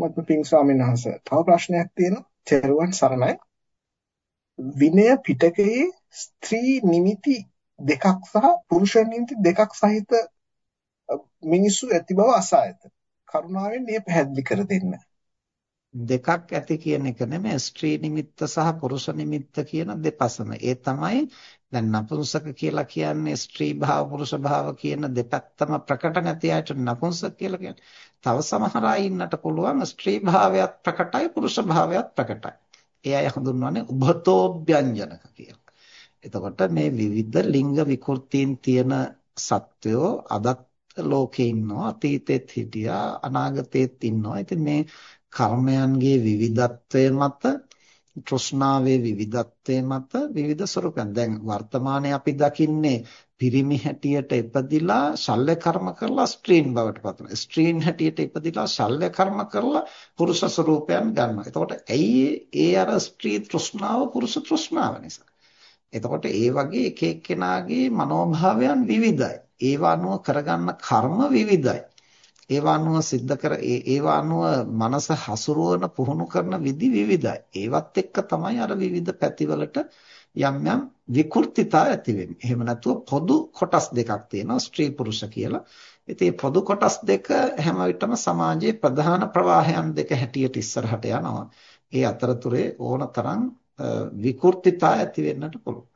මොකද පින් ස්වාමීන් වහන්සේ තව ප්‍රශ්නයක් තියෙනවා. චෙරුවන් සරණයි. විනය පිටකයේ ස්ත්‍රී නිමිති දෙකක් සහ පුරුෂ නිමිති දෙකක් සහිත මිනිස්සු ඇති බව අසා ඇත. කරුණාවෙන් මේ පැහැදිලි කර දෙන්න. දෙකක් ඇති කියන එක නෙමෙයි ස්ත්‍රී නිමිත්ත සහ පුරුෂ නිමිත්ත කියන දෙපසම. ඒ තමයි දැන් නපුංසක කියලා කියන්නේ ස්ත්‍රී භාව පුරුෂ භාව කියන දෙපැත්තම ප්‍රකට නැති අයට නපුංසක කියලා කියන්නේ. තව සමහර අය ඉන්නට පුළුවන් ස්ත්‍රී භාවයත් ප්‍රකටයි පුරුෂ භාවයත් ප්‍රකටයි. ඒ අය හඳුන්වන්නේ උභතෝභ්‍යංජනක කියලා. එතකොට මේ විවිධ ලිංග විකෘතීන් තියෙන සත්වයෝ අදත් ලෝකේ ඉන්නවා අතීතෙත් හිටියා අනාගතෙත් ඉන්නවා. ඉතින් මේ කර්මයන්ගේ විවිධත්වය මත තෘෂ්ණාවේ විවිධත්වය මත විවිධ ස්වરૂපයන් දැන් වර්තමානයේ අපි දකින්නේ පිරිමි හැටියට ඉපදිලා ශල්‍ය කර්ම කරලා ස්ත්‍රීන් බවට පත් වෙනවා. ස්ත්‍රීන් හැටියට ඉපදිලා ශල්‍ය කර්ම කරලා පුරුෂ ස්වરૂපයන් ගන්නවා. එතකොට ඇයි ඒ අර ස්ත්‍රී තෘෂ්ණාව පුරුෂ තෘෂ්ණාව නිසා. එතකොට ඒ වගේ එක එක්කෙනාගේ මනෝභාවයන් විවිධයි. ඒවා අනුව කරගන්න කර්ම විවිධයි. ඒවා අනුව සිද්ධ කර ඒවා අනුව මනස හසුරුවන පුහුණු කරන විදි විවිධයි. ඒවත් එක්ක තමයි අර විවිධ පැතිවලට යම් යම් විකෘතිතා ඇති වෙන්නේ. එහෙම නැතුව පොදු කොටස් දෙකක් තියෙනවා ස්ත්‍රී පුරුෂ කියලා. ඉතින් පොදු කොටස් දෙක හැම විටම සමාජයේ ප්‍රධාන ප්‍රවාහයන් දෙක හැටියට ඉස්සරහට යනවා. ඒ අතරතුරේ ඕනතරම් විකෘතිතා ඇති වෙන්නට පුළුවන්.